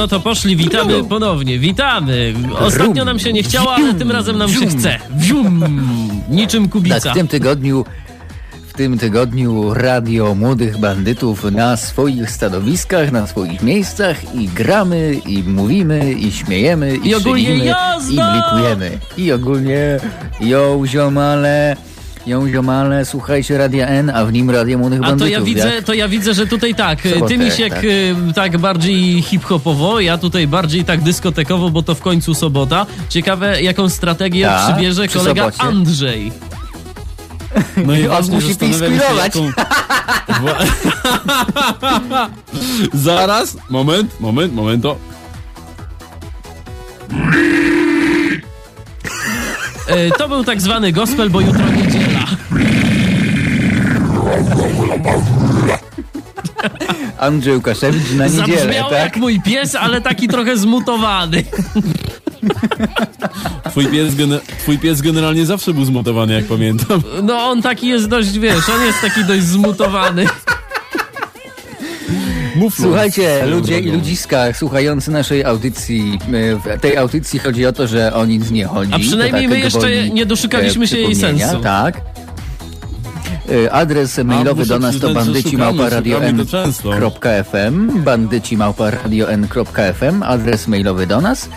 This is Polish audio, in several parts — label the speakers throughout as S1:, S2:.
S1: No to poszli, witamy ponownie, witamy. Ostatnio nam się nie chciało, ale tym razem nam się chce. Wzium, niczym
S2: Tak,
S1: kubica.
S2: w tym tygodniu w tym tygodniu Radio Młodych Bandytów na swoich stanowiskach, na swoich miejscach i gramy, i mówimy, i śmiejemy, i,
S1: I ogólnie jazda!
S2: i blikujemy. I ogólnie ją ziomale, ją ziomale, słuchajcie Radia N, a w nim Radio Młodych
S1: A
S2: Bandytów.
S1: to ja widzę,
S2: jak?
S1: to ja widzę, że tutaj tak,
S2: Sobotę,
S1: ty Misiek
S2: tak.
S1: y, tak bardziej hip-hopowo, ja tutaj bardziej tak dyskotekowo, bo to w końcu sobota. Ciekawe, jaką strategię
S2: Tak,
S1: przybierze
S2: przy
S1: kolega
S2: sobocie.
S1: Andrzej.
S3: No i właśnie
S2: musi
S3: zastanawiam się,
S2: inspirować.
S3: jaką- Zaraz, moment, moment, momento.
S1: Y, to był tak zwany gospel, bo jutro niedziela.
S2: Andrzej Łukaszewicz na niedzielę,
S1: Zabrzmiało
S2: tak?
S1: jak mój pies, ale taki trochę zmutowany.
S3: Twój pies, twój pies generalnie zawsze był zmontowany, jak pamiętam.
S1: No on taki jest dość, wiesz, on jest taki dość zmutowany.
S3: Mów no,
S2: Słuchajcie, ludzie i ludziska słuchający naszej audycji, w tej audycji chodzi o to, że o nic nie chodzi.
S1: A przynajmniej
S2: To
S1: my
S2: tak
S1: jeszcze nie doszukaliśmy
S2: e,
S1: się jej sensu.
S2: Tak. E, Adres mailowy do nas to bandyci
S3: szukamy,
S2: małpa radio
S3: szukamy to często.
S2: n.fm bandyci małpa radio n.fm adres mailowy do nas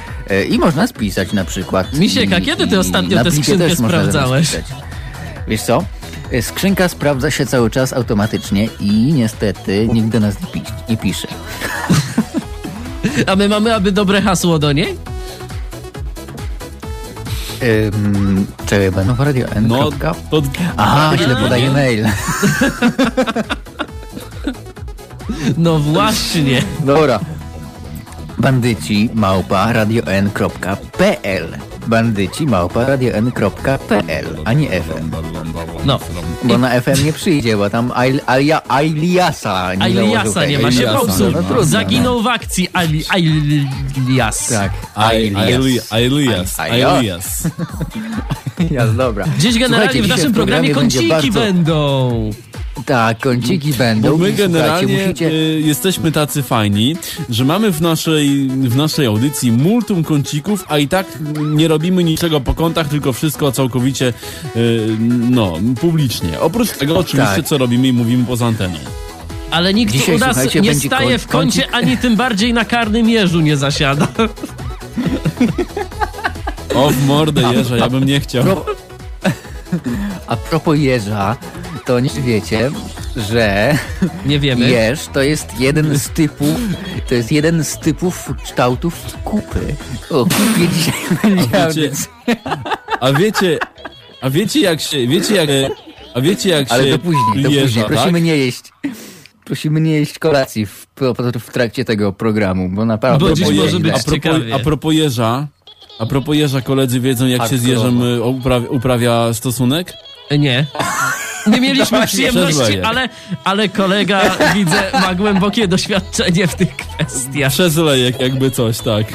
S2: i można spisać na przykład.
S1: Misiek, a kiedy ty ostatnio tę skrzynkę sprawdzałeś?
S2: Wiesz co? E, Skrzynka sprawdza się cały czas automatycznie i niestety nikt do nas nie, pi- nie pisze.
S1: A my mamy aby dobre hasło do niej?
S2: Ym, czekaj, będą w radio N.
S3: No, to...
S2: Aha, źle podaję mail.
S1: No właśnie.
S2: Dobra. Bandyci małpa radio n.pl Bandyci małpa radio n.pl A nie FM.
S1: No.
S2: Bo na FM nie przyjdzie, bo tam Ail- Alia- Ailiasa nie
S1: Aliasa
S2: założył
S1: nie ma, się popsuł.
S2: no trudno,
S1: Zaginął w akcji Ali, Alias.
S2: Tak.
S3: Ailias. Ailias. Ailias.
S2: Dobra.
S1: Gdzieś generalnie w naszym programie
S2: będzie
S1: kąciki będą.
S2: Tak, kąciki będą.
S3: Bo my
S2: I
S3: generalnie
S2: musicie...
S3: y, jesteśmy tacy fajni, że mamy w naszej, w naszej audycji multum kącików, a i tak nie robimy niczego po kątach, tylko wszystko całkowicie y, no, publicznie. Oprócz tego oczywiście,
S2: Tak.
S3: co robimy i mówimy poza anteną.
S1: Ale nikt
S2: Dzisiaj,
S1: u nas nie staje
S2: kąt-
S1: w kącie,
S2: kącik.
S1: ani tym bardziej na karnym jeżu nie zasiada.
S3: O, w mordę jeża, ja bym nie chciał.
S2: A propos jeża, to nie wiecie, że
S1: Nie wiemy.
S2: jeż to jest jeden z typów, to jest jeden z typów kształtów kupy. O kupie dzisiaj będzie
S3: wiecie-. A wiecie, a wiecie jak się, wiecie jak, a wiecie jak
S2: Ale
S3: się
S2: to później, to
S3: jeża,
S2: później. Prosimy
S3: tak?
S2: nie jeść. Prosimy nie jeść kolacji w, w trakcie tego programu, bo naprawdę
S1: Bo dziś może być
S3: a propos, a propos jeża, a propos jeża, koledzy wiedzą jak
S2: A
S3: się z jeżem y, uprawia, uprawia stosunek?
S1: Nie. Nie mieliśmy przyjemności, ale, ale kolega, widzę, ma głębokie doświadczenie w tych kwestiach.
S3: Przez lejek jakby coś, tak.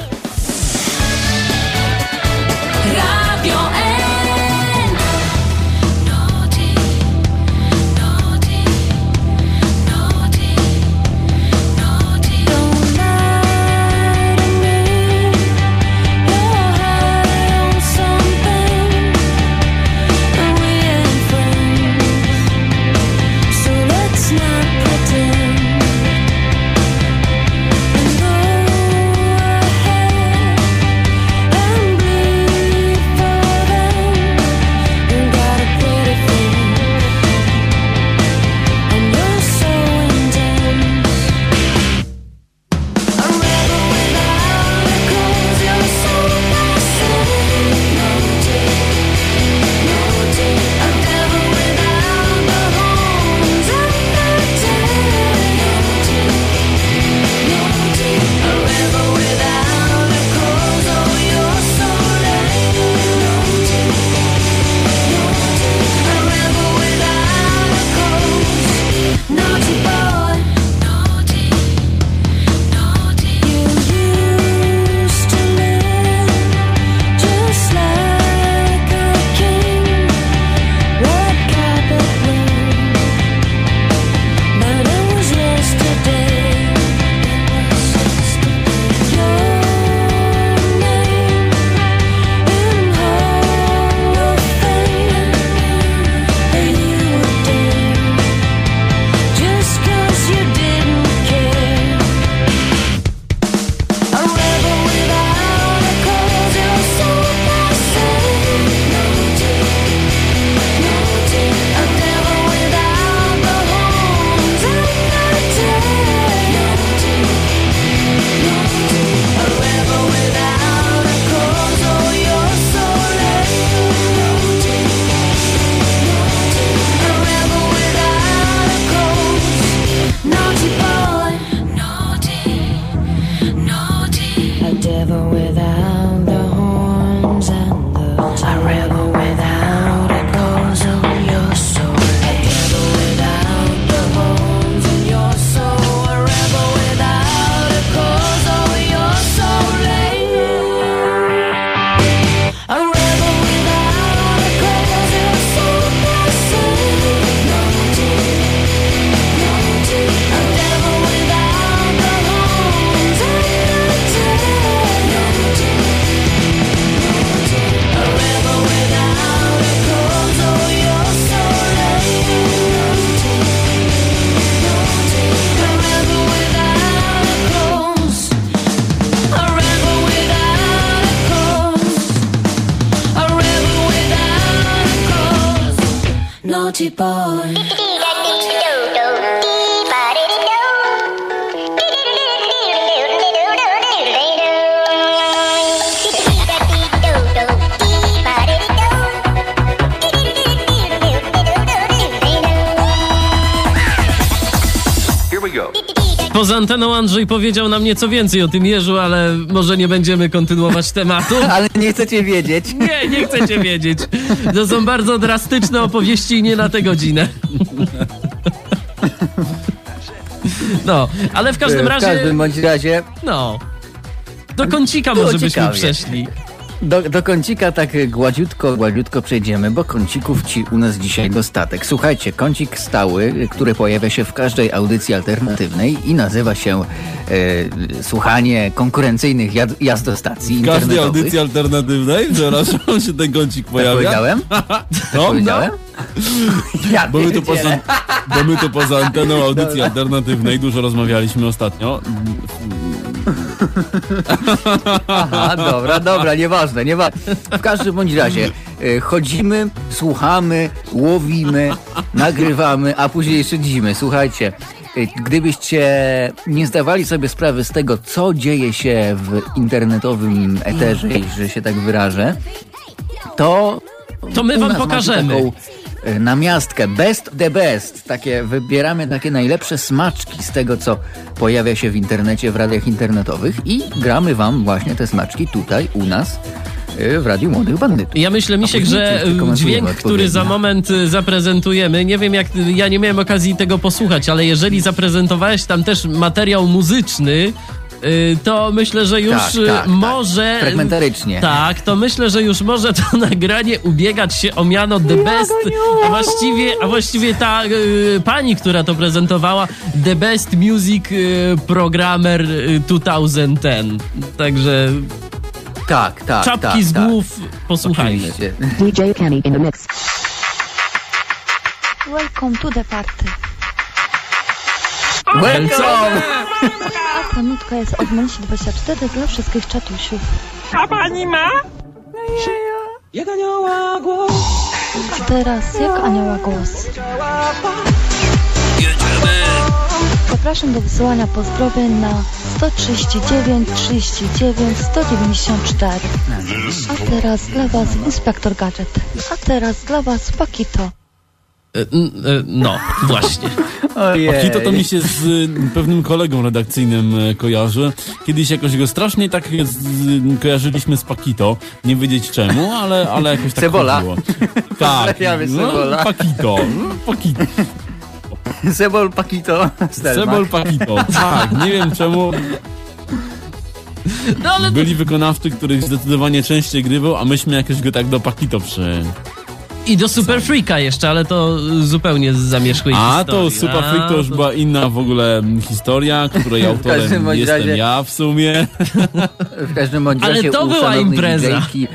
S1: Poza anteną Andrzej powiedział nam nieco więcej o tym jeżu, ale może nie będziemy kontynuować tematu.
S2: Ale nie chcecie wiedzieć.
S1: Nie, nie chcecie wiedzieć. To są bardzo drastyczne opowieści i nie na tę godzinę. No, ale w każdym
S2: w
S1: razie,
S2: każdym bądź razie
S1: no. Do kącika może byśmy
S2: ciekawie.
S1: przeszli.
S2: Do, do kącika tak gładziutko, gładziutko przejdziemy, bo kącików ci u nas dzisiaj dostatek. Słuchajcie, kącik stały, który pojawia się w każdej audycji alternatywnej i nazywa się e, słuchanie konkurencyjnych jad, jazdostacji
S3: W każdej audycji alternatywnej, przepraszam, się ten kącik
S2: Tak
S3: pojawia.
S2: powiedziałem?
S3: No,
S2: Powiedziałem? Ja
S3: Bo my, tu poza, bo my tu poza anteną audycji alternatywnej dużo rozmawialiśmy ostatnio.
S2: Aha, dobra, dobra, nieważne, nieważne. W każdym bądź razie e, chodzimy, słuchamy, łowimy, nagrywamy, a później szydzimy. Słuchajcie, e, gdybyście nie zdawali sobie sprawy z tego, co dzieje się w internetowym eterze, że się tak wyrażę, to
S1: To my wam pokażemy.
S2: Taką e, namiastkę best the best. Takie wybieramy takie najlepsze smaczki z tego, co pojawia się w internecie, w radiach internetowych i gramy wam właśnie te smaczki tutaj u nas e, w Radiu Młodych Bandytów.
S1: Ja myślę, Misiek, że
S2: komentujemy
S1: dźwięk, który za moment y, zaprezentujemy, nie wiem jak, ja nie miałem okazji tego posłuchać, ale jeżeli zaprezentowałeś tam też materiał muzyczny, y, to myślę, że już
S2: Tak,
S1: y,
S2: tak, tak.
S1: może...
S2: Fragmentarycznie.
S1: Tak, to myślę, że już może to nagranie ubiegać się o miano The Best, a właściwie, a właściwie ta y, pani, która to prezentowała, The Best Music y, Programmer y, 2010. Także
S2: Tak, tak,
S1: czapki
S2: tak,
S1: z
S2: tak.
S1: głów posłuchajmy.
S2: Oczywiście.
S4: DJ Kenny in the mix.
S5: Welcome to the party.
S2: Welcome!
S5: A ta nutka jest od Męsi 24 dla wszystkich czatusiów. A teraz jak anioła głos. Zapraszam do wysyłania pozdrowień na 139 39 194. A teraz dla Was Inspektor Gadżet. A teraz dla Was Pakito.
S1: E, e, No, właśnie.
S2: Ojej.
S3: Pakito to mi się z y, pewnym kolegą redakcyjnym y, kojarzy. Kiedyś jakoś go strasznie tak z, z, kojarzyliśmy z Pakito. Nie wiedzieć czemu, ale, ale jakoś tak
S2: Cebola.
S3: chodziło. Tak.
S2: Pozdrawiamy Cebola.
S3: Pakito. No, Pakito.
S2: Sebol Pakito. Stelmach.
S3: Cebol Pakito. Tak, nie wiem czemu.
S1: No ale
S3: Byli wykonawcy, których zdecydowanie częściej grywał, a myśmy jakoś go tak do Pakito przy...
S1: i do Super Freaka jeszcze, ale to zupełnie z zamierzchłej
S3: A
S1: historii.
S3: to Super Freak to już
S1: to-
S3: była inna w ogóle historia, której
S2: każdym
S3: autorem
S2: bądź
S3: jestem
S2: razie-
S3: ja w sumie.
S2: W każdym bądź
S1: Ale
S2: razie
S1: to była impreza.
S2: DJ-ki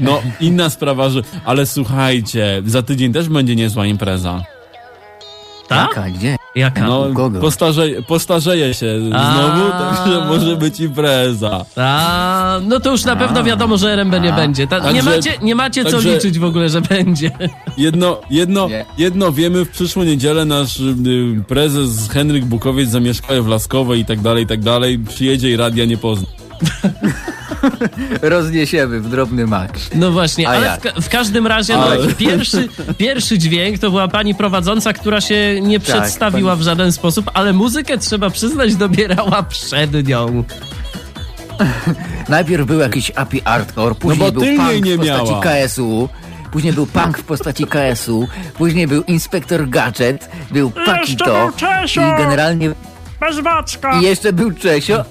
S3: No, inna sprawa, że... Ale słuchajcie, za tydzień też będzie niezła impreza.
S1: Tak?
S2: Gdzie?
S1: Jaka?
S3: No, postarzeje, postarzeje się
S1: A.
S3: znowu, także może być impreza.
S1: A, no to już na pewno wiadomo, że RMB nie będzie. Ta, nie
S3: Także-
S1: macie, nie macie co
S3: także-
S1: liczyć w ogóle, że będzie.
S3: Jedno, jedno,
S2: Nie.
S3: jedno wiemy, w przyszłą niedzielę nasz y, prezes Henryk Bukowiec zamieszka w Laskowej i tak dalej, i tak dalej. Przyjedzie i radia nie pozna.
S2: Rozniesiemy w drobny mak.
S1: No właśnie,
S2: A
S1: ale
S2: jak?
S1: w, ka- w każdym razie no, pierwszy, pierwszy dźwięk to była pani prowadząca, która się nie
S2: Tak,
S1: przedstawiła w żaden sposób, ale muzykę trzeba przyznać dobierała przed nią.
S2: Najpierw był jakiś API Hardcore, później
S3: No bo
S2: był punk
S3: nie
S2: w postaci. KSU, później był punk w postaci KSU, później był Inspektor Gadget, był Pakito i generalnie
S1: Bez Wacka!
S2: i jeszcze był Czesio.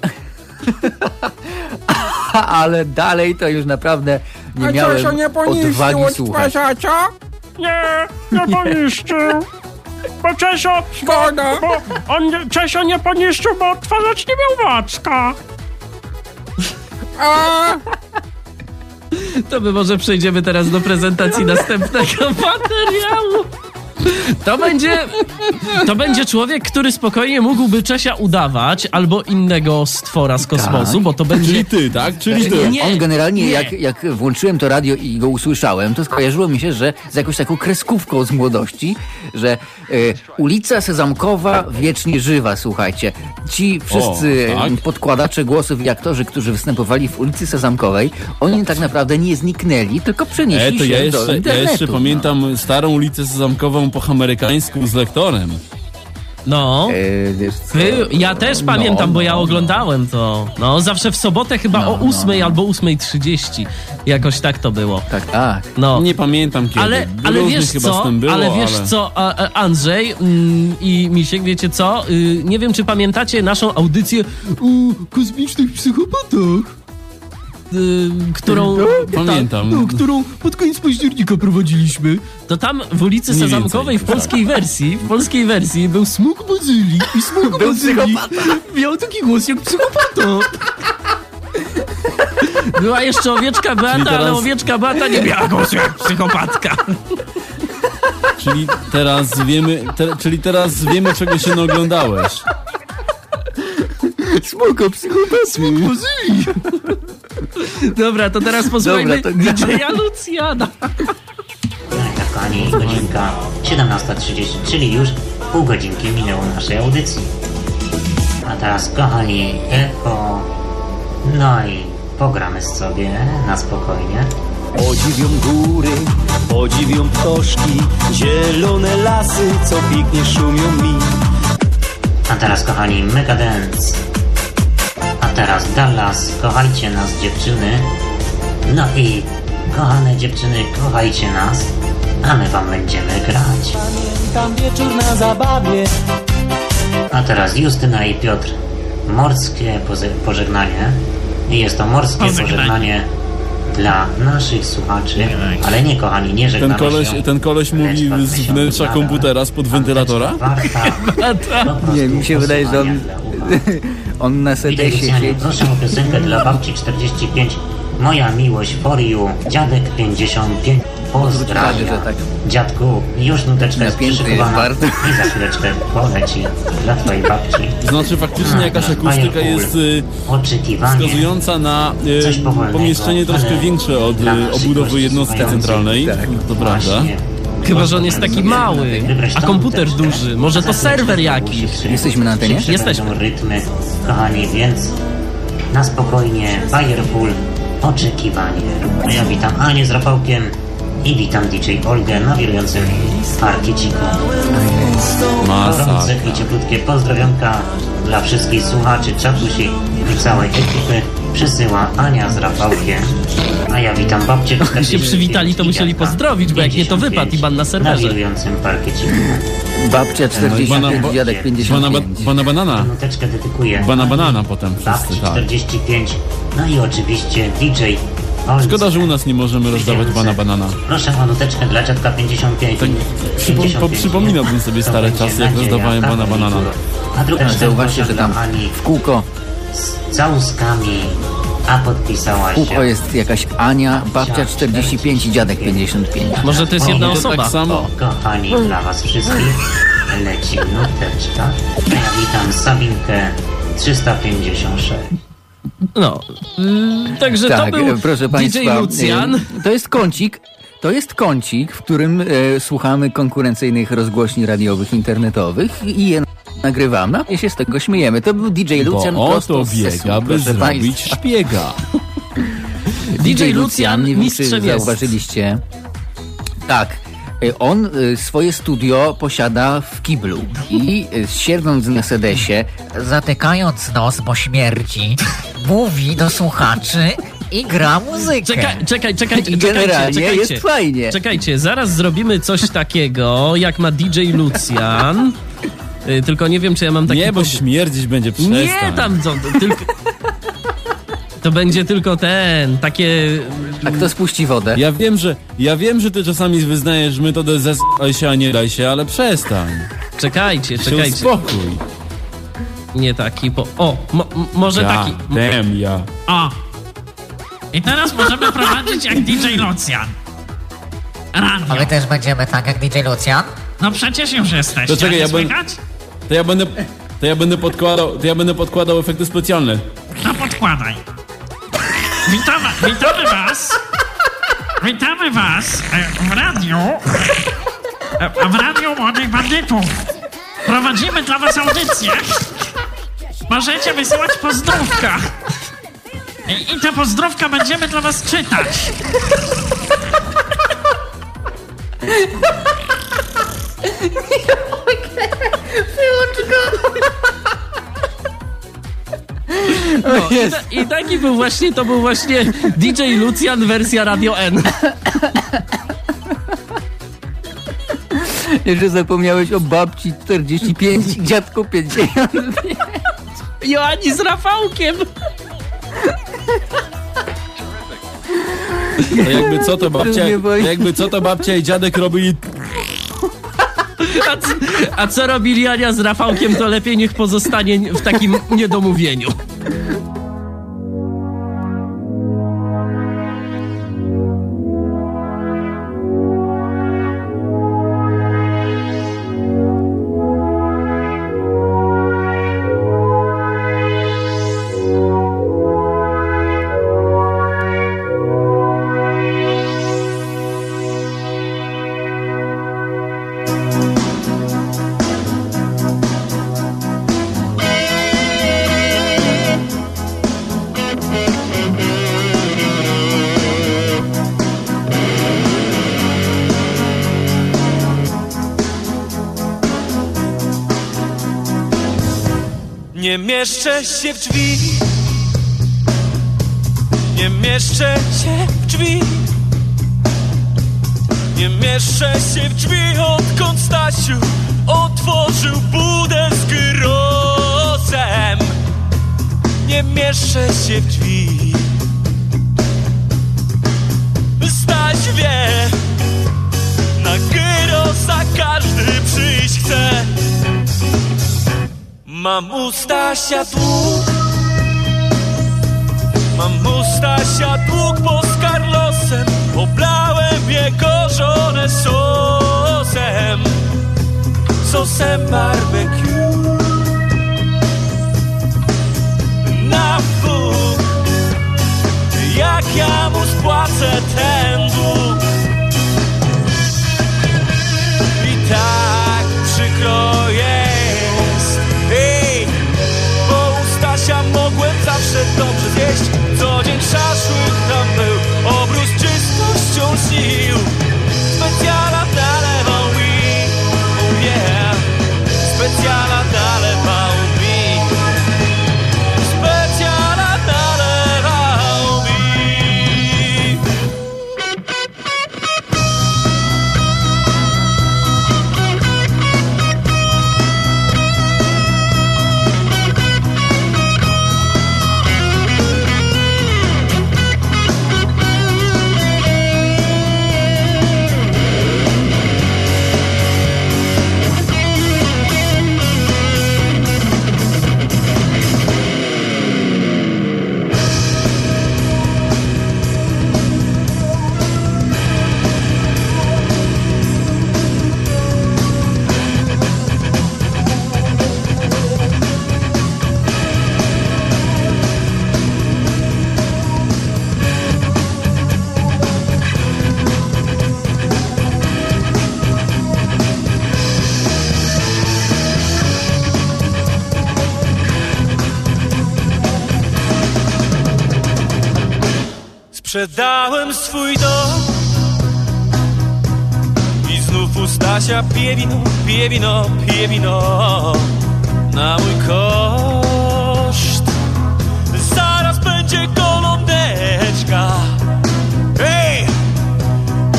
S2: Ale dalej to już naprawdę nie miałem odwagi słuchać.
S1: Nie, nie poniszczył. Bo Czesio, bo, bo on, nie- Czesio nie poniszczył, bo odtwarzacz nie miał Wacka. To my może przejdziemy teraz do prezentacji następnego materiału. To będzie, to będzie człowiek, który spokojnie mógłby Czesia udawać albo innego stwora z kosmosu,
S2: Tak.
S1: bo to będzie...
S3: Czyli ty, tak? Czyli ty.
S1: Nie,
S2: On generalnie,
S1: nie.
S2: jak, jak włączyłem to radio i go usłyszałem, to skojarzyło mi się, że z jakąś taką kreskówką z młodości, że e, ulica Sezamkowa wiecznie żywa, słuchajcie. Ci wszyscy
S3: O, tak?
S2: podkładacze głosów i aktorzy, którzy występowali w ulicy Sezamkowej, oni tak naprawdę nie zniknęli, tylko przenieśli
S3: E, to
S2: się
S3: ja
S2: do
S3: jeszcze, ja
S2: internetu.
S3: jeszcze pamiętam starą ulicę Sezamkową po amerykańsku z lektorem.
S1: No.
S2: E, wiesz co?
S1: Wy, ja też pamiętam, bo ja oglądałem to. No, zawsze w sobotę chyba o 8 albo 8.30. Jakoś tak to było.
S2: Tak, tak.
S1: No.
S3: Nie pamiętam kiedy.
S1: Ale, ale wiesz
S3: chyba z
S1: co,
S3: tym było,
S1: ale wiesz co, a, a, Andrzej mm, i Misiek, wiecie co? Y, nie wiem, czy pamiętacie naszą audycję o kosmicznych psychopatach. Y, którą,
S3: Pamiętam.
S1: Tak, no, którą pod koniec października prowadziliśmy. To tam w ulicy
S3: Mniej
S1: Sezamkowej w
S3: więcej,
S1: polskiej wersji, w polskiej wersji był smug Bazylii i smug
S2: Był
S1: Bazylii miał taki głos jak psychopata. Była jeszcze owieczka Beata,
S3: teraz-
S1: ale owieczka Beata nie miała głosu jak psychopatka.
S3: Czyli teraz wiemy, te, czyli teraz wiemy czego się naoglądałeś.
S2: Smoko, psychopaty.
S1: Bazylii. Dobra, to teraz posłuchajmy
S2: Dobra, to-
S1: DJ-a Lucjana.
S4: Tak, kochani, godzinka 17.30, czyli już pół godzinki minęło naszej audycji. A teraz, kochani, echo. No i pogramy sobie na spokojnie.
S6: Podziwią góry, podziwią ptoszki, zielone lasy, co pięknie szumią mi.
S4: A teraz, kochani, Mega Dance. A teraz Dallas, kochajcie nas, dziewczyny. No i, kochane dziewczyny, kochajcie nas, a my wam będziemy grać.
S6: Tam wieczór na zabawie,
S4: A teraz Justyna i Piotr. Morskie pożegnanie. I jest to morskie
S1: Pożegnanie.
S4: Dla naszych słuchaczy. Ale nie, kochani, nie
S3: Ten
S4: żegnamy
S3: koleś,
S4: się.
S3: ten koleś mówi z wnętrza komputera spod wentylatora?
S2: Nie, mi się wydaje, że on, on na sedesie siedzi.
S4: proszę o piosenkę dla babci 45. Moja miłość for you. Dziadek 55. Pozdrawiam.
S2: że tak
S4: Dziadku, już nuteczka jest przyszykowana
S2: bardzo.
S4: i za chwileczkę poleci dla twojej babci.
S3: Znaczy faktycznie jakaś akustyka jest y, wskazująca na y, pomieszczenie troszkę większe od y, obudowy jednostki centralnej.
S2: Tak.
S3: To prawda.
S4: Właśnie.
S1: Chyba, że on jest taki mały, a komputer duży. Może to serwer jakiś.
S2: Jesteśmy na antenie?
S1: Jesteśmy.
S4: rytmy, kochani, więc na spokojnie, Firepool, oczekiwanie. A ja witam Anię z Rafałkiem i witam DJ Olgę na wirującym parkieciku. Gorące i cieplutkie pozdrowionka dla wszystkich słuchaczy, czatusi i całej ekipy przysyła Ania z Rafałkiem. A ja witam babcię
S1: Jak się przywitali, to musieli pozdrowić, bo jak nie, to wypadł i ban na serwerze.
S4: Na wirującym parkieciku.
S2: Babcia 45,
S3: Bana-
S2: dziadek
S3: Bana,
S2: 55.
S3: bana banana.
S4: Nuteczkę dedykuję.
S3: Bana banana potem
S4: Babci
S3: wszyscy, tak.
S4: 45. No i oczywiście DJ.
S3: Szkoda, że u nas nie możemy rozdawać bana banana.
S4: Proszę o nuteczkę dla dziadka 55.
S3: Tak, przypom-
S4: 55.
S3: po- przypominałbym sobie stare czasy, jak rozdawałem bana banana.
S4: A druga
S2: Ale Zauważcie, że tam
S4: Ani
S2: w kółko,
S4: z całuskami, a podpisała
S2: w
S4: się.
S2: kółko jest jakaś Ania, babcia 45 i dziadek 55.
S1: Może to jest jedna
S3: To
S1: osoba.
S3: tak samo.
S4: Kochani, dla was wszystkich leci nuteczka. A ja witam Sabinkę 356.
S1: No, y, także to
S2: Tak,
S1: był
S2: e, proszę
S1: DJ
S2: Państwa,
S1: Lucjan.
S2: e, to jest kącik, to jest kącik, w którym e, słuchamy konkurencyjnych rozgłośni radiowych, internetowych i je nagrywamy, a my się z tego śmiejemy. To był DJ Lucjan
S3: Bo
S2: prosto
S3: oto
S2: z
S3: biega, by zrobić
S2: państwa.
S3: szpiega.
S1: DJ Lucjan,
S2: nie wiem, czy
S1: mistrzem jest.
S2: zauważyliście. Tak. E, On e, swoje studio posiada w kiblu i e, siedząc na sedesie,
S7: zatykając nos, bo śmierci, mówi do słuchaczy i gra muzykę.
S1: Czekaj, czekaj, czekaj,
S2: i
S1: czekajcie,
S2: generalnie
S1: czekajcie.
S2: jest fajnie.
S1: Czekajcie, zaraz zrobimy coś takiego, jak ma DJ Lucjan. Y, Tylko nie wiem, czy ja mam taki...
S3: Nie, bo śmierdzić będzie przestań.
S1: Nie, tam co, tylko... To będzie tylko ten, takie...
S2: A kto spuści wodę?
S3: Ja wiem, że ja wiem, że ty czasami wyznajesz metodę zesraj się, a nie daj się, ale przestań.
S1: Czekajcie,
S3: Się
S1: czekajcie.
S3: uspokój.
S1: Nie taki, po... O, mo, może
S3: Ja,
S1: taki...
S3: dem, ja.
S1: O! I teraz możemy prowadzić jak DJ Lucjan.
S7: A
S1: Radio.
S7: my też będziemy tak jak DJ Lucjan?
S8: No przecież już jesteście,
S3: To czekaj, ja będę-? To ja będę, to ja będę podkładał, to ja będę podkładał efekty specjalne.
S8: No podkładaj. Witamy, witamy was. Witamy was e, w radiu. e, W radiu Młodych Bandytów. Prowadzimy dla was audycję. Możecie wysyłać pozdrówka. I, I te pozdrówka będziemy dla was czytać.
S1: No, i, ta, I taki był właśnie, to był właśnie DJ Lucian wersja Radio N.
S2: Jeszcze zapomniałeś o babci 45 i dziadku 50.
S1: Joani z Rafałkiem.
S3: To jakby co to babcia, jakby co to babcia i dziadek robili...
S1: A, c- a co robili Ania z Rafałkiem, to lepiej niech pozostanie w takim niedomówieniu.
S9: Mieszczę się w drzwi. Nie mieszczę się w drzwi. Nie mieszczę się w drzwi Odkąd Stasiu otworzył budę z grozem. Nie mieszczę się w drzwi. Staś wie Na gyrosa każdy przyjść chce Mam u Stasia dług Mam u Stasia dług, bo z Carlosem. Oblałem jego żonę sosem. Sosem barbecue. Na Bóg Jak ja mu spłacę ten dług? I tak przykro zawsze dobrze zjeść. Co dzień szaszłyk tam był. Obrus czystością śnił Specjala nalewał mi Oh yeah. Specjala Sprzedałem swój dom. I znów u Stasia piję wino, piję wino, piję wino. Na mój koszt. Zaraz będzie golądeczka Ej!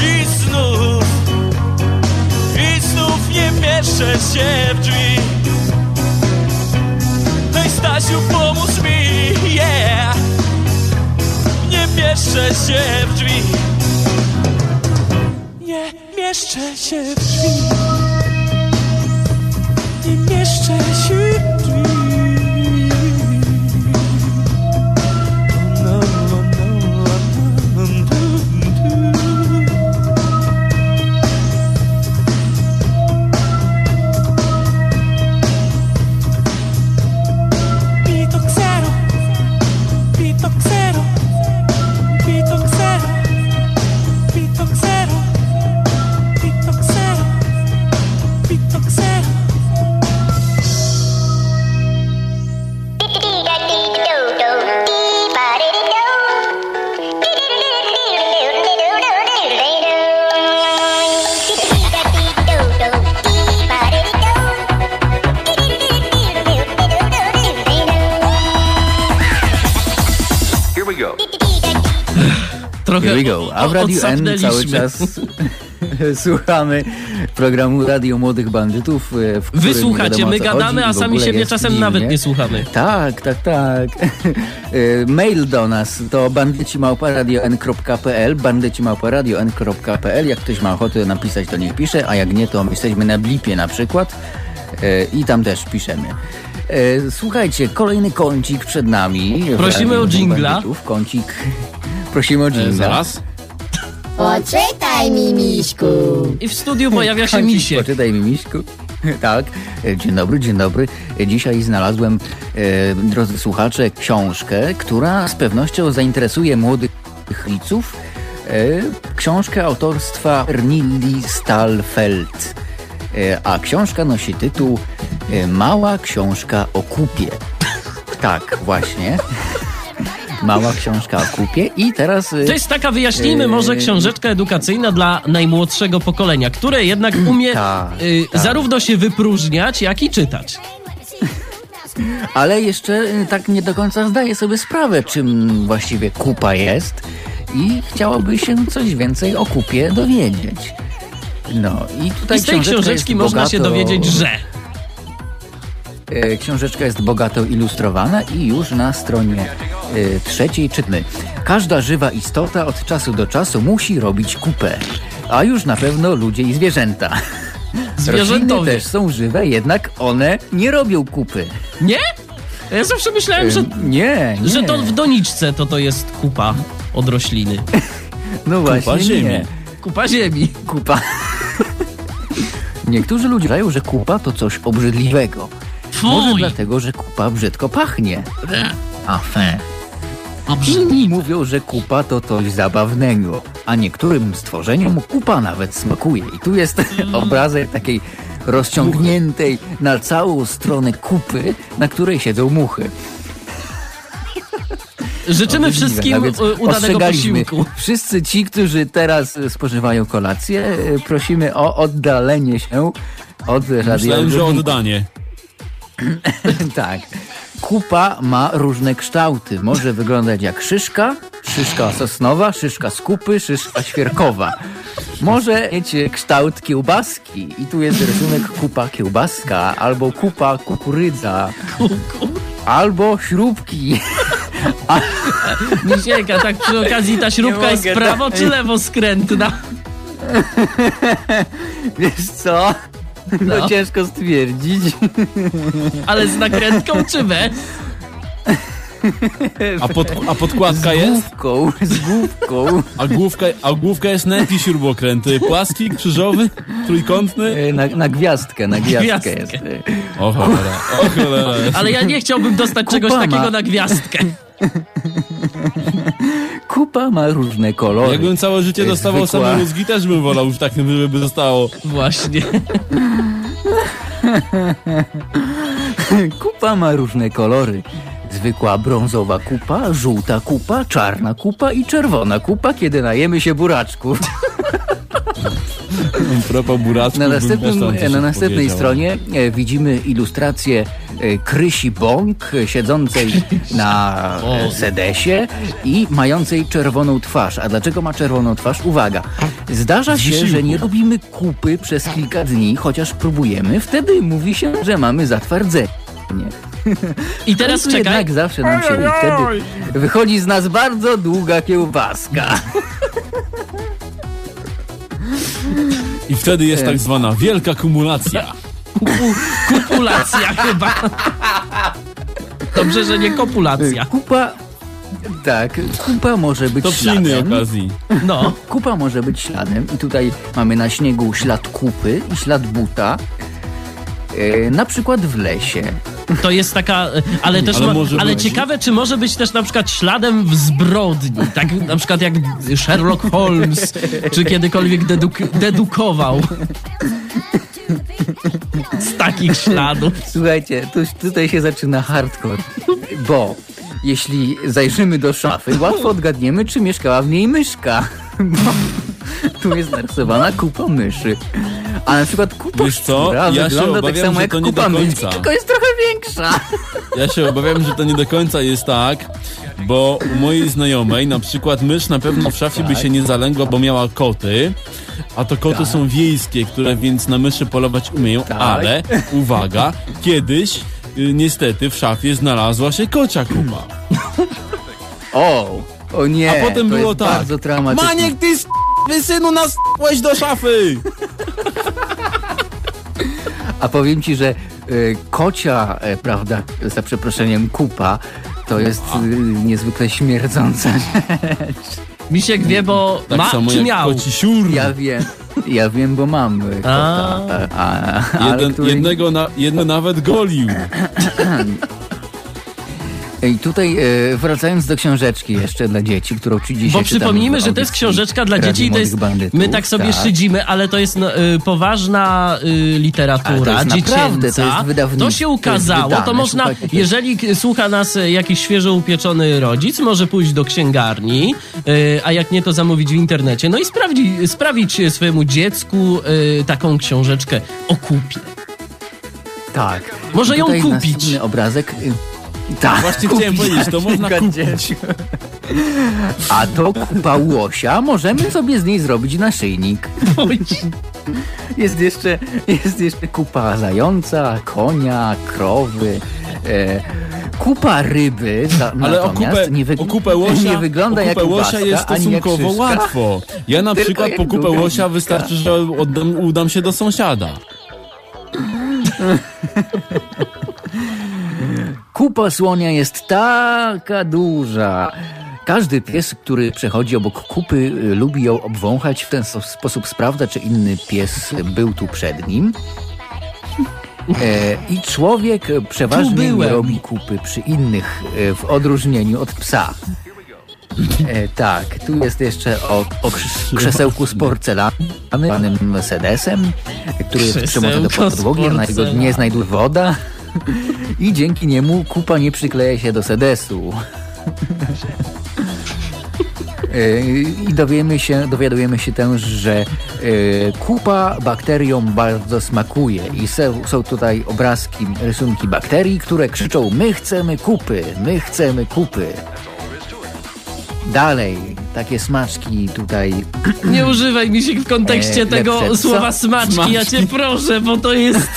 S9: I znów I znów nie mieszczę się w drzwi. Hej Stasiu, pomóż mi, yeah! Nie mieszczę się mieszczę się w drzwi. Nie mieszczę się
S1: Trochę
S2: Here we go. A w Radiu N cały czas słuchamy programu Radio Młodych Bandytów. e, W którym
S1: Wy
S2: nie
S1: słuchacie,
S2: wiadomo,
S1: my gadamy, a sami siebie czasem nawet nie słuchamy.
S2: Tak, tak, tak. E, Mail do nas to bandycimałparadion.pl bandycimałparadion.pl Jak ktoś ma ochotę napisać, to niech pisze, a jak nie, to jesteśmy na blipie na przykład e, i tam też piszemy. Słuchajcie, kolejny kącik przed nami.
S1: Prosimy o dżingla.
S2: Bandytów. Kącik. Prosimy o
S3: E,
S2: dżingla.
S3: zaraz.
S10: Poczytaj mi, Miśku.
S1: I w studiu pojawia się misiek.
S2: Poczytaj mi, Miśku. Tak. E, Dzień dobry, dzień dobry. E, Dzisiaj znalazłem, e, drodzy słuchacze, książkę, która z pewnością zainteresuje młodych widzów. E, książkę autorstwa Ernilli Stalfeld. E, a książka nosi tytuł Mała książka o kupie. Tak, właśnie. Mała książka o kupie. I teraz... e,
S1: To jest taka, wyjaśnijmy,
S2: Yy.
S1: może książeczka edukacyjna dla najmłodszego pokolenia, które jednak umie
S2: Tak,
S1: y,
S2: tak.
S1: zarówno się wypróżniać, jak i czytać.
S2: ale jeszcze y, tak nie do końca zdaje sobie sprawę, czym właściwie kupa jest i chciałoby się coś więcej o kupie dowiedzieć. No i tutaj
S1: I z tej książeczki można się
S2: bogato-
S1: dowiedzieć, że...
S2: E, Książeczka jest bogato ilustrowana i już na stronie e, trzeciej czytamy. Każda żywa istota od czasu do czasu musi robić kupę, a już na pewno ludzie i zwierzęta.
S1: Zwierzętowie.
S2: też są żywe, jednak one nie robią kupy.
S1: Nie? Ja zawsze myślałem, że,
S2: Nie, nie.
S1: że to w doniczce to to jest kupa od rośliny.
S2: No właśnie,
S3: ziemi.
S2: nie.
S1: Kupa ziemi.
S2: Kupa. Niektórzy ludzie uważają, że kupa to coś obrzydliwego. Może
S1: Fuj!
S2: dlatego, że kupa brzydko pachnie.
S7: O fe.
S2: Inni mówią, że kupa to coś zabawnego, a niektórym stworzeniom kupa nawet smakuje. I tu jest obrazek takiej rozciągniętej na całą stronę kupy, na której siedzą muchy.
S1: Życzymy wszystkim
S2: No
S1: y, udanego posiłku.
S2: Wszyscy ci, którzy teraz y, spożywają kolację, y, prosimy o oddalenie się od
S3: Myślałem, że oddanie.
S2: tak. Kupa ma różne kształty. Może wyglądać jak szyszka, szyszka sosnowa, szyszka z kupy, szyszka świerkowa. Może mieć kształt kiełbaski. I tu jest rysunek kupa kiełbaska, albo kupa kukurydza, albo śrubki.
S1: Misieka, tak przy okazji ta śrubka jest prawo
S2: tak.
S1: czy lewo skrętna?
S2: Wiesz co? No,
S1: No.
S2: ciężko stwierdzić.
S1: Ale z nakrętką czy bez?
S3: A, pod, a podkładka
S2: z
S3: jest?
S2: główką, z główką.
S3: A główka, a główka jest na jaki śrubokręt? Płaski, krzyżowy, trójkątny?
S2: E, Na, na gwiazdkę, na gwiazdkę
S1: Gwiazdkę.
S2: jest.
S3: O cholera, o cholera.
S1: Ale ja nie chciałbym dostać
S2: Kupa
S1: czegoś
S2: ma.
S1: takiego na gwiazdkę.
S2: Kupa ma różne kolory.
S3: Jakbym całe życie dostawał
S2: Zwykła.
S3: same mózgi, też bym wolał już tak, żeby zostało.
S1: Właśnie.
S2: Kupa ma różne kolory. Zwykła brązowa kupa, żółta kupa, czarna kupa i czerwona kupa, kiedy najemy się.
S3: Propos buraczków,
S2: Na, następnym, na następnej stronie e, widzimy ilustrację e, Krysi Bąk e, siedzącej na sedesie i mającej czerwoną twarz. A dlaczego ma czerwoną twarz? Uwaga, zdarza się, że nie robimy kupy przez kilka dni, chociaż próbujemy. Wtedy mówi się, że mamy zatwardzenie.
S1: I teraz
S2: To
S1: czekaj.
S2: Jednak zawsze nam się i wtedy wychodzi z nas bardzo długa kiełbaska.
S3: I wtedy jest tak zwana wielka kumulacja.
S1: Kupu, kupulacja chyba. Dobrze, że nie kopulacja.
S2: Kupa... Tak, kupa może być
S3: To przy innej
S2: śladem.
S3: okazji.
S1: No.
S2: Kupa może być śladem i tutaj mamy na śniegu ślad kupy i ślad buta. E, na przykład w lesie.
S1: To jest taka, ale też,
S3: Ale
S1: ma, ale ciekawe, czy może być też na przykład śladem w zbrodni, tak na przykład jak Sherlock Holmes, czy kiedykolwiek deduk- dedukował z takich śladów.
S2: Słuchajcie, tu, tutaj się zaczyna hardcore, bo jeśli zajrzymy do szafy, łatwo odgadniemy, czy mieszkała w niej myszka. Bo tu jest narysowana kupa myszy. A na przykład kupa
S3: Wiesz co? Ja się
S2: wygląda tak
S3: obawiam,
S2: samo
S3: że
S2: jak
S3: to nie
S2: kupa
S3: do końca.
S2: tylko jest trochę większa.
S3: Ja się obawiam, że to nie do końca jest tak, bo u mojej znajomej na przykład mysz na pewno w szafie by się nie zalęgła, bo miała koty, a to koty są wiejskie, które więc na myszy polować umieją, ale uwaga, kiedyś y, niestety w szafie znalazła się kocia kupa.
S2: O, o nie,
S3: A potem było tak. Maniek, ty wy synu nas do szafy!
S2: A powiem ci, że y, kocia, e, prawda, za przeproszeniem kupa, to jest y, niezwykle śmierdząca
S1: Misiek wie, bo
S3: Tak
S1: ma
S3: samo
S1: czy
S3: jak
S1: miał.
S3: koci siur.
S2: Ja wiem, ja wiem, bo mam y, kota. A, a,
S3: Jeden,
S2: który-
S3: jednego, na, jedno nawet golił.
S2: I tutaj e, wracając do książeczki jeszcze dla dzieci, którą ci dzisiaj
S1: Bo przypomnijmy, że to jest książeczka dla dzieci i to jest.
S2: Bandytów,
S1: My tak sobie
S2: tak.
S1: szydzimy, ale to jest no, y, poważna y, literatura
S2: Ale to jest naprawdę, to jest wydawnictwo,
S1: To się
S2: to
S1: ukazało. To,
S2: wydane,
S1: można,
S2: słuchajcie, to
S1: jeżeli słucha nas y, jakiś świeżo upieczony rodzic, może pójść do księgarni, y, a jak nie, to zamówić w internecie. No i sprawdzi, sprawić swojemu dziecku y, taką książeczkę o kupie.
S2: Tak.
S1: Może ją kupić.
S2: obrazek. Y, Tak,
S3: Właśnie chciałem powiedzieć, to
S2: na
S3: można kupić.
S2: A to kupa łosia, możemy sobie z niej zrobić naszyjnik. Jest jeszcze, jest jeszcze kupa zająca, konia, krowy, e, kupa ryby. Za,
S3: Ale o kupę,
S2: nie,
S3: o kupę łosia,
S2: nie wygląda
S3: o
S2: jak
S3: kupę łosia
S2: łosia
S3: jest
S2: jak
S3: stosunkowo łatwo. Ja na
S2: Tylko
S3: przykład
S2: jak
S3: po kupę łosia wystarczy, że oddam, udam się do sąsiada.
S2: Kupa słonia jest taka duża. Każdy pies, który przechodzi obok kupy, y, lubi ją obwąchać. W ten sposób sprawdza, czy inny pies był tu przed nim. E, I człowiek przeważnie nie robi kupy przy innych, e, w odróżnieniu od psa. E, tak, tu jest jeszcze o, o krz- krzesełku z porcelany, panem Sedesem, który jest przymocy do podłogi, a na jego dnie znajduje woda i dzięki niemu kupa nie przykleja się do sedesu. E, I dowiemy się, dowiadujemy się też, że e, kupa bakteriom bardzo smakuje i są tutaj obrazki, rysunki bakterii, które krzyczą my chcemy kupy, my chcemy kupy. Dalej, takie smaczki tutaj
S1: Nie używaj mi się w kontekście
S2: E,
S1: tego
S2: lepsze.
S1: słowa
S2: Co?
S1: smaczki, ja cię proszę, bo to jest...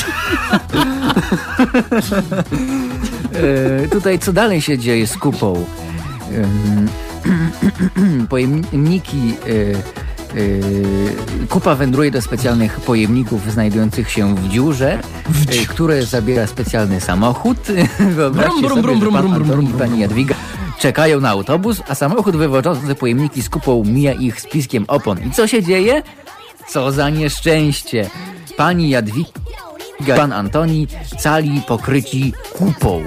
S2: E, tutaj co dalej się dzieje z kupą? Pojemniki. e, e, Kupa wędruje do specjalnych pojemników znajdujących się w dziurze, e, które zabiera specjalny samochód. Wyobraźcie
S1: Brum, brum,
S2: sobie,
S1: brum, brum,
S2: pan
S1: brum,
S2: Antoni
S1: brum,
S2: i
S1: brum.
S2: pani Jadwiga czekają na autobus, a samochód wywożący pojemniki z kupą mija ich z piskiem opon. I co się dzieje? Co za nieszczęście! Pani Jadwiga pan Antoni cali pokryci kupą.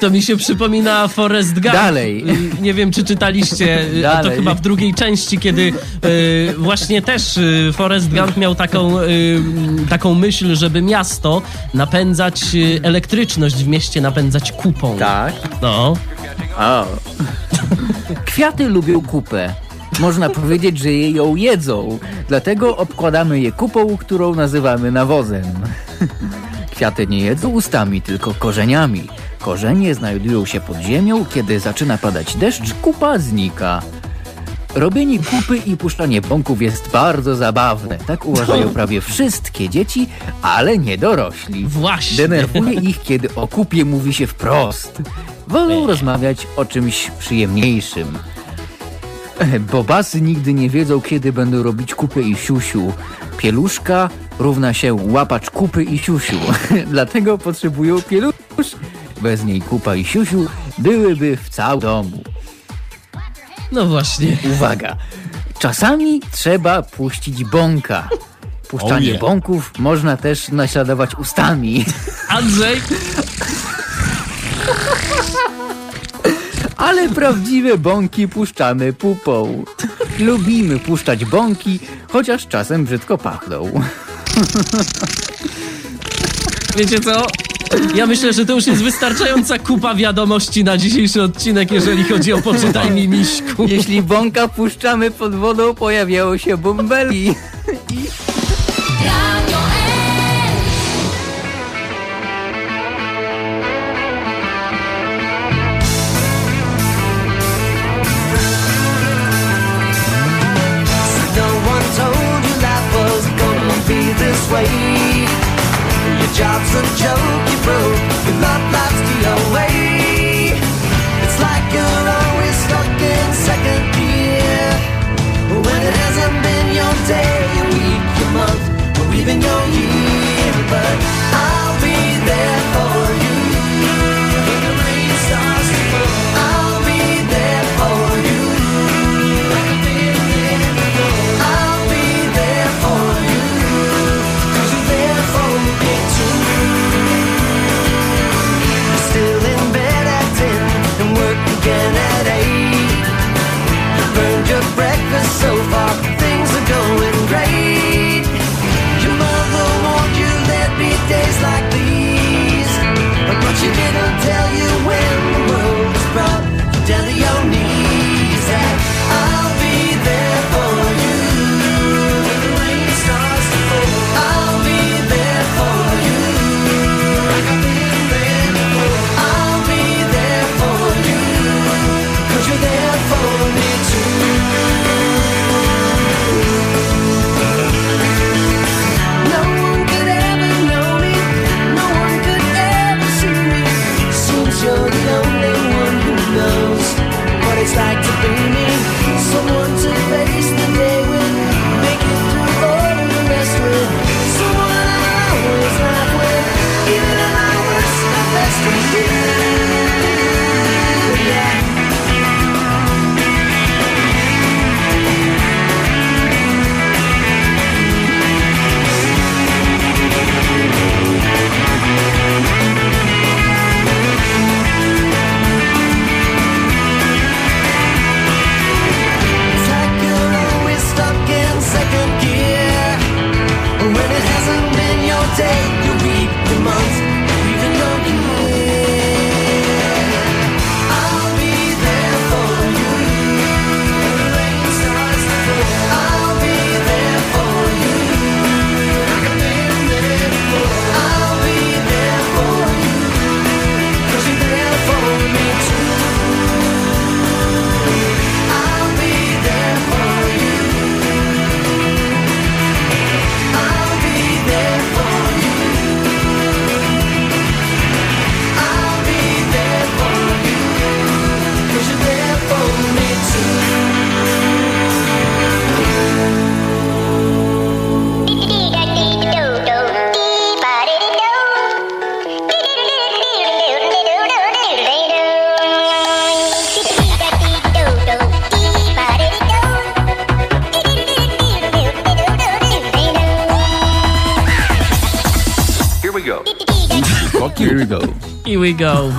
S1: To mi się przypomina Forrest Gump.
S2: Dalej.
S1: Nie wiem, czy czytaliście, a to
S2: Dalej.
S1: chyba w drugiej części, kiedy y, właśnie też y, Forrest Gump miał taką, y, taką myśl, żeby miasto napędzać, elektryczność w mieście napędzać kupą.
S2: Tak.
S1: No.
S2: O. Kwiaty lubią kupę. Można powiedzieć, że je ją jedzą. Dlatego obkładamy je kupą, którą nazywamy nawozem. Kwiaty nie jedzą ustami, tylko korzeniami. Korzenie znajdują się pod ziemią, kiedy zaczyna padać deszcz, kupa znika. Robienie kupy i puszczanie bąków jest bardzo zabawne. Tak uważają prawie wszystkie dzieci, ale nie dorośli.
S1: Właśnie.
S2: Denerwuje ich, kiedy o kupie mówi się wprost. Wolą rozmawiać o czymś przyjemniejszym. Bobasy nigdy nie wiedzą, kiedy będą robić kupy i siusiu. Pieluszka równa się łapacz kupy i siusiu. Dlatego potrzebują pielusz. Bez niej kupa i siusiu byłyby w całym domu.
S1: No właśnie.
S2: Uwaga! Czasami trzeba puścić bąka. Puszczanie
S3: Oh yeah.
S2: bąków można też naśladować ustami.
S1: Andrzej,
S2: ale prawdziwe bąki puszczamy pupą. Lubimy puszczać bąki, chociaż czasem brzydko pachną.
S1: Wiecie co? Ja myślę, że to już jest wystarczająca kupa wiadomości na dzisiejszy odcinek, jeżeli chodzi o Poczytaj mi Miśku.
S2: Jeśli bąka puszczamy pod wodą, pojawiają się bąbelki.
S11: Radio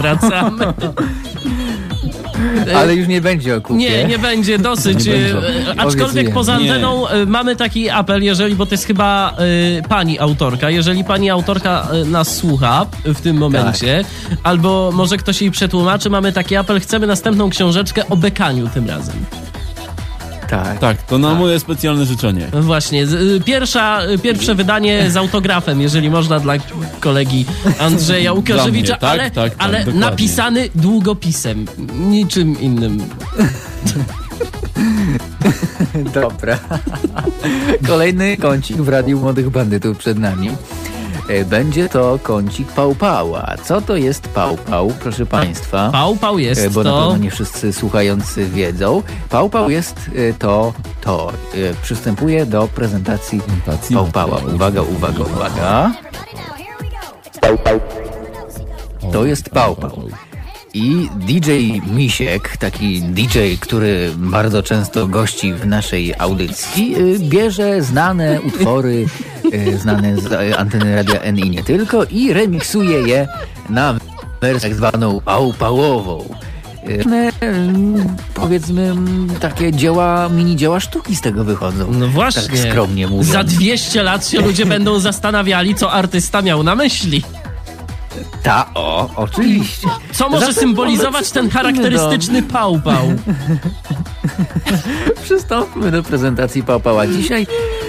S1: wracamy.
S2: Ale już nie będzie o kupie.
S1: Nie, nie będzie, dosyć.
S2: Nie będzie.
S1: E, Aczkolwiek poza
S3: Nie.
S1: anteną e, mamy taki apel, jeżeli, bo to jest chyba e, pani autorka, jeżeli pani autorka e, nas słucha w tym momencie, albo może ktoś jej przetłumaczy, mamy taki apel, chcemy następną książeczkę o bekaniu tym razem.
S2: Tak.
S3: Tak, to na moje specjalne życzenie.
S1: Właśnie, y, pierwsza, y, pierwsze wydanie z autografem, jeżeli można, dla kolegi Andrzeja Łukaszewicza,
S3: mnie, tak,
S1: ale,
S3: tak, tak,
S1: ale napisany długopisem, niczym innym.
S2: Dobra. Kolejny kącik w Radiu Młodych Bandytów przed nami. E, Będzie to kącik pałpała. Co to jest pałpał, proszę Państwa?
S1: Pałpał
S2: E,
S1: jest
S2: Bo na
S1: to...
S2: pewno nie wszyscy słuchający wiedzą. Pałpał jest e, to to. E, Przystępuję do prezentacji pałpała. Uwaga, uwaga, uwaga. To jest pałpał. I DJ Misiek, taki DJ, który bardzo często gości w naszej audycji, y, bierze znane utwory, y, znane z y, anteny Radia N i nie tylko, i remiksuje je na wersję tak zwaną pałpałową. Powiedzmy takie dzieła, mini dzieła sztuki z tego wychodzą.
S1: No właśnie.
S2: Tak skromnie mówiąc.
S1: Za 200 lat się ludzie będą zastanawiali, co artysta miał na myśli.
S2: Ta, o, oczywiście.
S1: Co może
S2: Zatem
S1: symbolizować ten charakterystyczny pał-pał?
S2: Przystąpmy do prezentacji Pałpała. Dzisiaj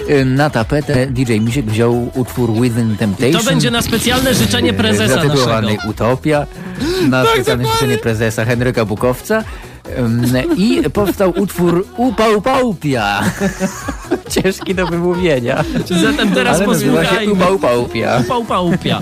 S2: y, na tapetę DJ Misiek wziął utwór Within Temptation.
S1: To będzie na specjalne życzenie
S2: y,
S1: prezesa
S2: zatytułowany
S1: naszego.
S2: Utopia. Na specjalne życzenie prezesa Henryka Bukowca. I powstał utwór Upałpałpia. Ciężki do wymówienia.
S1: Zatem teraz
S2: Ale
S1: posłuchajmy.
S2: Upałpałpia.
S1: Pał-pałpia.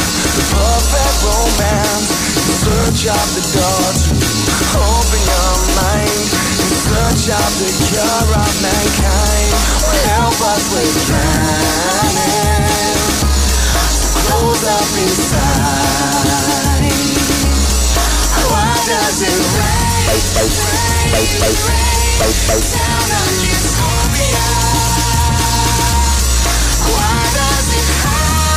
S6: perfect romance. Search of the door to open your mind. In search of the cure of mankind. Help us with drowning. Close up inside. Why does it? Rain, rain, rain down on utopia?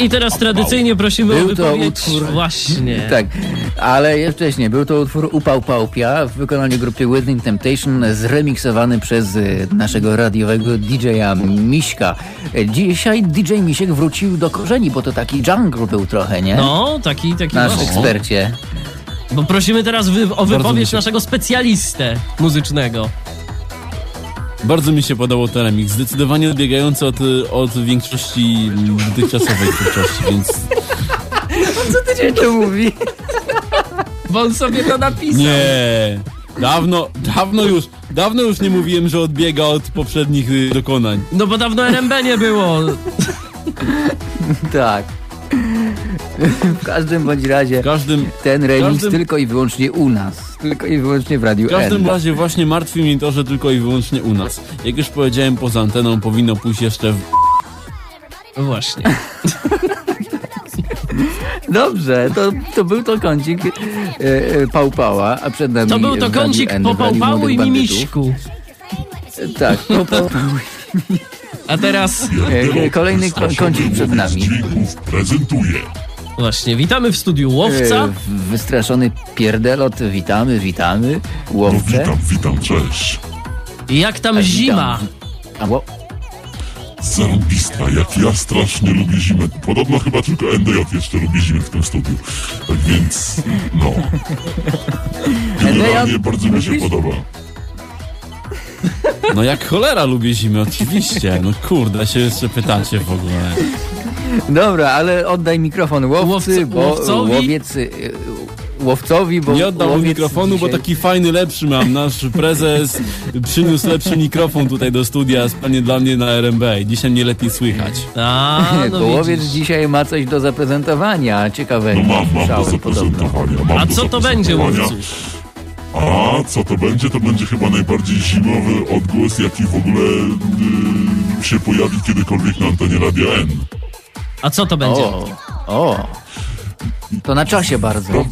S1: I teraz tradycyjnie prosimy
S2: Był
S1: o
S2: to
S1: wypowiedź.
S2: utwór-
S1: Właśnie.
S2: Tak, ale jeszcze wcześniej był to utwór Upał Pałpia w wykonaniu grupy Within Temptation zremiksowany przez y, naszego radiowego DJ-a Miśka. Dzisiaj DJ Misiek wrócił do korzeni, bo to taki jungle był trochę, nie?
S1: No, taki, taki
S2: Nasz
S1: właśnie.
S2: ekspercie.
S1: Bo prosimy teraz wy, o wypowiedź naszego specjalistę muzycznego.
S3: Bardzo mi się podobał ten remix. Zdecydowanie odbiegający od, od większości dotychczasowej twórczości, więc
S2: Co ty to mówi?
S1: Bo on sobie to napisał.
S3: nie. Dawno, dawno już, dawno już nie mówiłem, że odbiega od poprzednich y, dokonań.
S1: No bo dawno RMB nie było.
S2: Tak. W każdym bądź razie
S3: W każdym,
S2: ten remix
S3: każdym-
S2: tylko i wyłącznie u nas. Tylko i wyłącznie w Radiu
S3: w każdym
S2: N.
S3: razie właśnie martwi mnie to, że tylko i wyłącznie u nas. Jak już powiedziałem, poza anteną powinno pójść jeszcze w...
S1: No Właśnie.
S2: Dobrze, to, to był to kącik e, e, Pałpała, a przed nami
S1: To był to kącik
S2: N,
S1: po
S2: w Radiu
S1: Pałpału i. Mimiśku.
S2: Tak, po Pałpału.
S1: A teraz
S2: E, Kolejny ko- kącik przed nami.
S12: Prezentuje.
S1: Właśnie, witamy w studiu Łowca.
S2: E, Wystraszony pierdelot, witamy, witamy.
S12: No
S2: Łowcze.
S12: witam, witam, cześć.
S1: Jak tam
S2: E,
S1: zima?
S2: A, bo,
S12: Zarąbista, jak ja strasznie lubię zimę. Podobno chyba tylko NDJ jeszcze lubi zimę w tym studiu. Tak więc, no. Generalnie bardzo mi się
S2: lubisz?
S12: podoba.
S3: No jak cholera lubię zimę, oczywiście. No kurde, się jeszcze pytacie w ogóle.
S2: Dobra, ale oddaj mikrofon łowcy,
S1: Łowcy-
S2: bo
S1: łowcowi?
S2: łowiec... e, Łowcowi, bo
S3: Nie
S2: łowiec
S3: mikrofonu, bo
S2: dzisiaj-
S3: taki fajny, lepszy mam. Nasz prezes przyniósł lepszy mikrofon tutaj do studia, spanie dla mnie na RMB. Dzisiaj mnie lepiej słychać.
S1: A,
S2: bo
S1: no
S2: łowiec
S1: widzisz.
S2: dzisiaj ma coś do zaprezentowania ciekawego.
S12: No mam, mam do zaprezentowania. Mam
S1: A
S12: do
S1: co to będzie, łowcu?
S12: A co to będzie? To będzie chyba najbardziej zimowy odgłos, jaki w ogóle y, się pojawi kiedykolwiek na antenie Radia N.
S1: A co to będzie?
S2: O, o. To na czasie bardzo.
S12: No,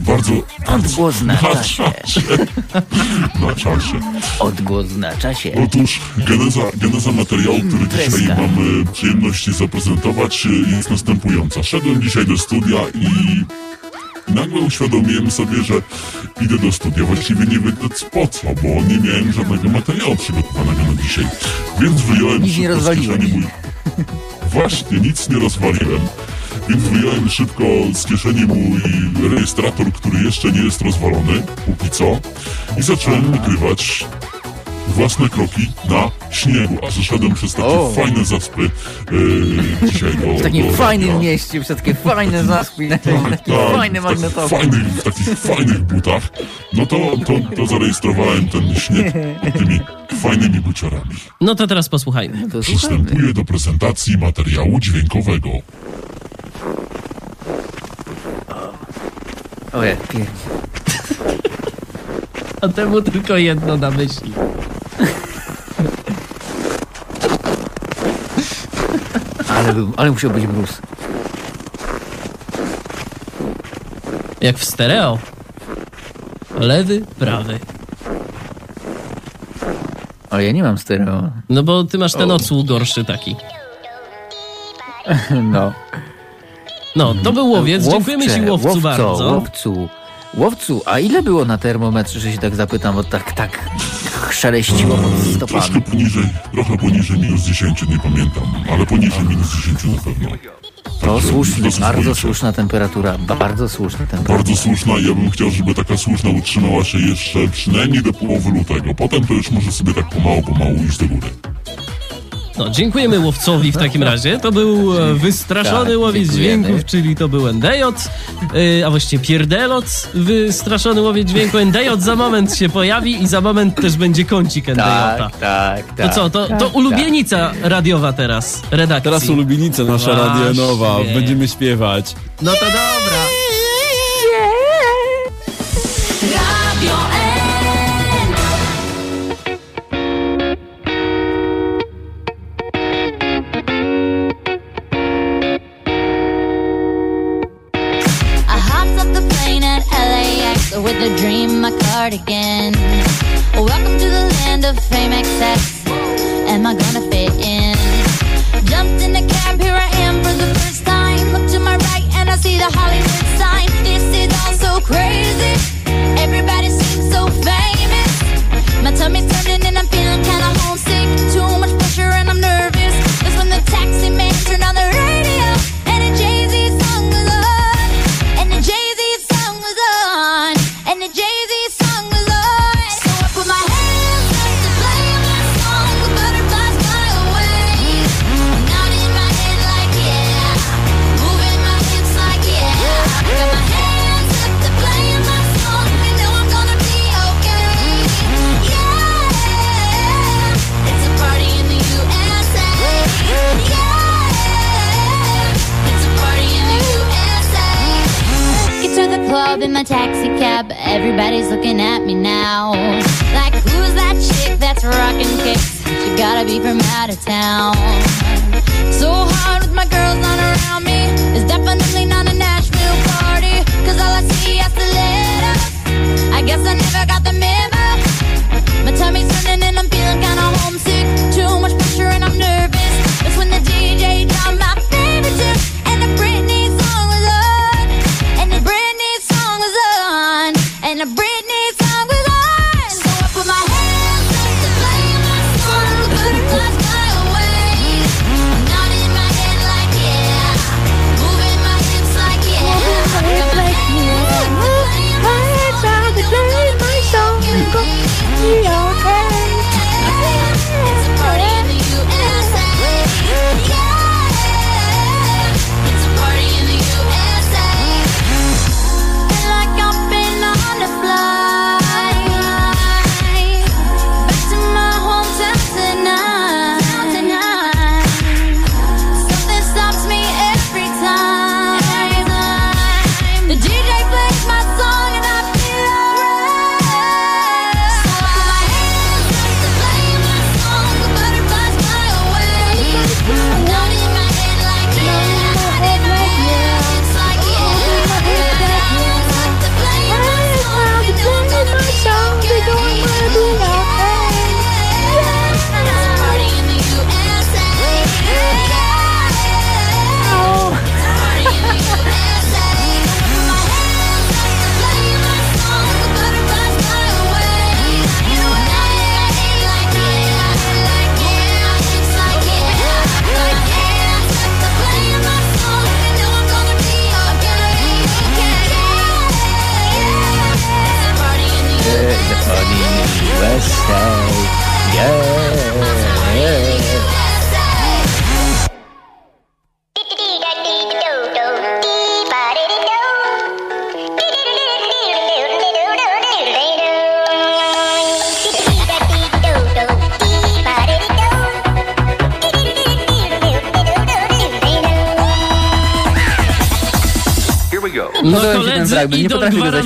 S12: bardzo,
S2: Odgłos na czasie.
S12: na czasie.
S2: Odgłos na czasie.
S12: Otóż geneza, geneza materiału, który dzisiaj mamy przyjemność zaprezentować y, jest następująca. Szedłem dzisiaj do studia i nagle uświadomiłem sobie, że idę do studia. Właściwie nie wiedząc po co, bo nie miałem żadnego materiału przygotowanego na dzisiaj. Więc wyjąłem
S2: Nic nie
S12: kieszeni mój... Właśnie, nic nie rozwaliłem. Więc wyjąłem szybko z kieszeni mój rejestrator, który jeszcze nie jest rozwalony, póki co, i zacząłem nagrywać własne kroki na śniegu, a zeszedłem przez takie
S2: O.
S12: fajne zaspy yy, dzisiaj do,
S2: W takim
S12: do
S2: fajnym
S12: radia.
S2: mieście, przez takie fajne zaspy, na
S12: Tak, tak,
S2: magnetofon.
S12: fajnych, w takich fajnych butach, no to, to, to zarejestrowałem ten śnieg tymi fajnymi buciorami.
S1: No to teraz posłuchajmy.
S2: To.
S12: Przystępuję do prezentacji materiału dźwiękowego.
S2: O jak pięknie.
S1: A temu tylko jedno na myśli.
S2: Ale, był, ale musiał być brus.
S1: Jak w stereo. Lewy, prawy.
S2: Ale ja nie mam stereo.
S1: No bo ty masz ten
S2: O.
S1: odsłuch gorszy taki.
S2: No.
S1: No, to był łowiec. Dziękujemy ci łowcu
S2: łowco,
S1: bardzo.
S2: Łowcu. Łowcu, a ile było na termometrze, że się tak zapytam, bo tak, tak szeleściło pod
S12: Troszkę
S2: stopami.
S12: poniżej, trochę poniżej minus 10, nie pamiętam, ale poniżej minus 10 na pewno.
S2: To
S12: dosyć
S2: bardzo słuszna temperatura, bardzo słuszna temperatura.
S12: Bardzo słuszna. Ja bym chciał, żeby taka słuszna utrzymała się jeszcze przynajmniej do połowy lutego. Potem to już może sobie tak pomału, pomału iść do góry.
S1: No, dziękujemy łowcowi w takim razie. To był e, wystraszony
S2: Tak,
S1: łowiec
S2: dziękujemy.
S1: dźwięków, czyli to był NDJ, e, a właściwie pierdelot, wystraszony łowiec dźwięku. NDJ za moment się pojawi i za moment też będzie kącik NDJ.
S2: Tak, tak, tak.
S1: To co, to, to
S2: tak,
S1: ulubienica radiowa teraz, redakcji.
S3: Teraz ulubienica nasza radionowa. Będziemy śpiewać.
S1: No to dobra.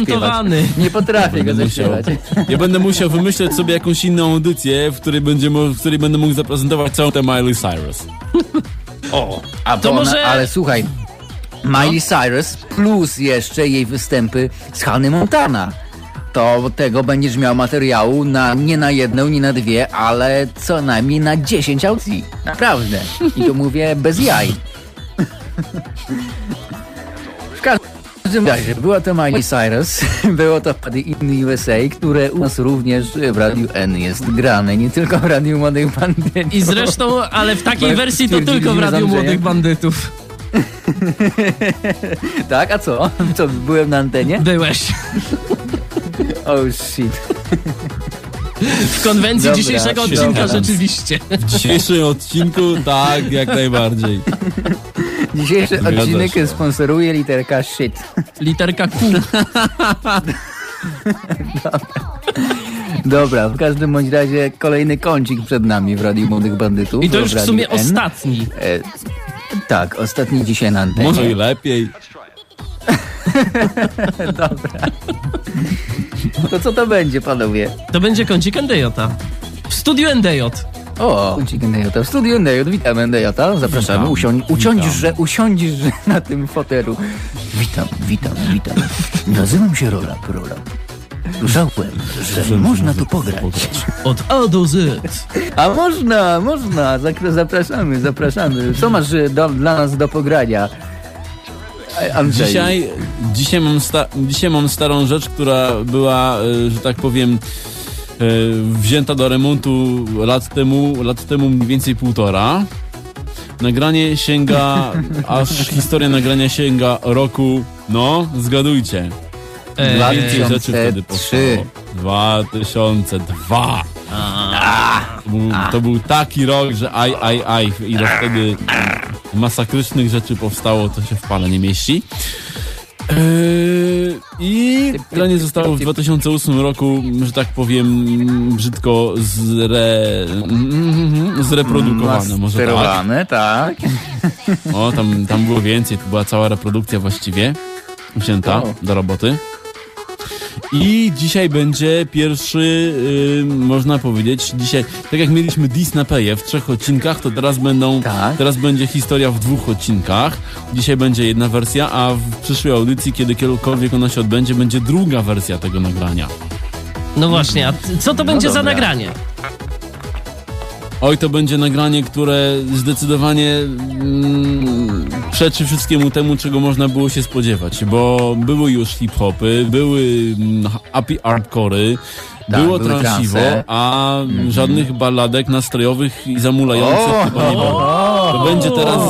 S2: Zaśpiewać. Nie potrafię go
S3: musiał,
S2: zaśpiewać.
S3: ja będę musiał wymyśleć sobie jakąś inną audycję, w której, będzie, w której będę mógł zaprezentować całą tę Miley Cyrus.
S2: O, a
S1: To może-
S2: ona, ale słuchaj, Miley Cyrus plus jeszcze jej występy z Hany Montana. To tego będziesz miał materiału na, nie na jedną, nie na dwie, ale co najmniej na 10 audycji. Naprawdę. I to mówię bez jaj. W każdym razie, była to Miley Cyrus, było to Party in the USA, które u nas również w Radiu N jest grane, nie tylko w Radiu Młodych Bandytów.
S1: I zresztą, ale w takiej wersji to tylko w Radiu Młodych Bandytów.
S2: Tak, a co? Co, byłem na antenie?
S1: Byłeś.
S2: Oh shit.
S1: W konwencji
S2: Dobra,
S1: dzisiejszego odcinka rzeczywiście.
S3: W dzisiejszym odcinku tak, jak najbardziej.
S2: Dzisiejszy
S3: Zgadza
S2: odcinek
S3: się.
S2: sponsoruje literka shit.
S1: Literka Q.
S2: Dobra, w każdym bądź razie kolejny kącik przed nami w Radiu Młodych Bandytów.
S1: I to już w sumie
S2: N.
S1: ostatni.
S2: E, tak, ostatni dzisiaj na antenie.
S3: Może i lepiej.
S2: Dobra. To co to będzie, panowie?
S1: To będzie kącik NDJ. W studiu NDJ.
S2: O, kącik NDJ. W studiu NDJ, witam NDJ. Zapraszamy.
S3: Witam,
S2: Usiądź,
S3: witam.
S2: usiądzisz, że usiądziesz że na tym fotelu. Witam, witam, witam. Nazywam się Roland, Roland. Słyszałem, że można tu pograć.
S1: Od A do Z.
S2: A można, można. Zapraszamy, zapraszamy. Co masz e, do, dla nas do pogrania? E, Andrzej.
S3: Dzisiaj, dzisiaj, mam sta- dzisiaj mam starą rzecz, która była, e, że tak powiem, wzięta do remontu lat temu, lat temu mniej więcej półtora. Nagranie sięga, aż historia nagrania sięga roku, no, zgadujcie.
S1: Eee,
S3: Więcej rzeczy wtedy
S2: 2003.
S3: powstało. 2002. To był, to był taki rok, że aj, aj, aj. Ile wtedy masakrycznych rzeczy powstało, to się w pale nie mieści. Eee, I granie zostało w 2008 roku, że tak powiem, brzydko zre, zreprodukowane, może tak.
S2: Sterowane, tak.
S3: O, tam, tam było więcej, to była cała reprodukcja właściwie wzięta do roboty.
S1: I dzisiaj będzie pierwszy, y, można powiedzieć, dzisiaj, tak jak mieliśmy Disnepeję w trzech odcinkach, to teraz będą,
S2: Tak.
S1: teraz będzie historia w dwóch odcinkach. Dzisiaj będzie jedna wersja, a w przyszłej audycji, kiedy kiedykolwiek ona się odbędzie, będzie druga wersja tego nagrania.
S3: No właśnie, a co to będzie za nagranie?
S1: Oj, to będzie nagranie, które zdecydowanie mm, przeczy wszystkiemu temu, czego można było się spodziewać, bo były już hip-hopy, były mm, happy hardcory,
S2: Tak,
S1: było
S2: transe.
S1: a żadnych balladek nastrojowych i zamulających
S2: O!
S1: chyba nie było. To będzie teraz,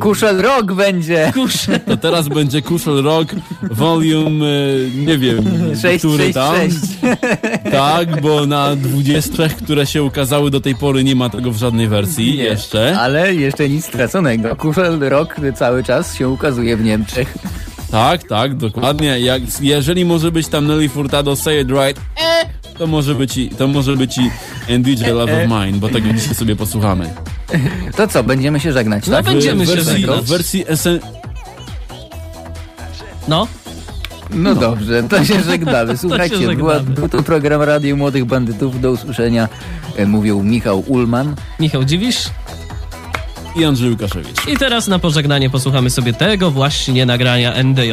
S2: Kuszel Rock będzie!
S3: Kurczę,
S1: to teraz będzie Kuszel Rock Volume, y, nie wiem, który tam.
S2: 666.
S1: Tak, bo na 20, które się ukazały do tej pory nie ma tego w żadnej wersji jeszcze.
S2: Ale jeszcze nic straconego. Kuszel Rock cały czas się ukazuje w Niemczech.
S1: Tak, tak, dokładnie. Jak, jeżeli może być tam Nelly Furtado Say It Right, e, to może być i, to może być i DJ Love of Mine, bo tego dzisiaj sobie posłuchamy.
S2: To co, będziemy się żegnać,
S3: No
S2: tak?
S3: będziemy
S1: w
S3: się
S1: wersji,
S3: żegnać.
S1: w wersji SN...
S3: no.
S2: No dobrze, to się żegnamy. Słuchajcie,
S3: żegnamy.
S2: była, był to program Radio Młodych Bandytów. Do usłyszenia e, mówił Michał Ulman.
S3: Michał Dziwisz.
S1: i Andrzej Łukaszewicz.
S3: I teraz na pożegnanie posłuchamy sobie tego właśnie nagrania NDJ.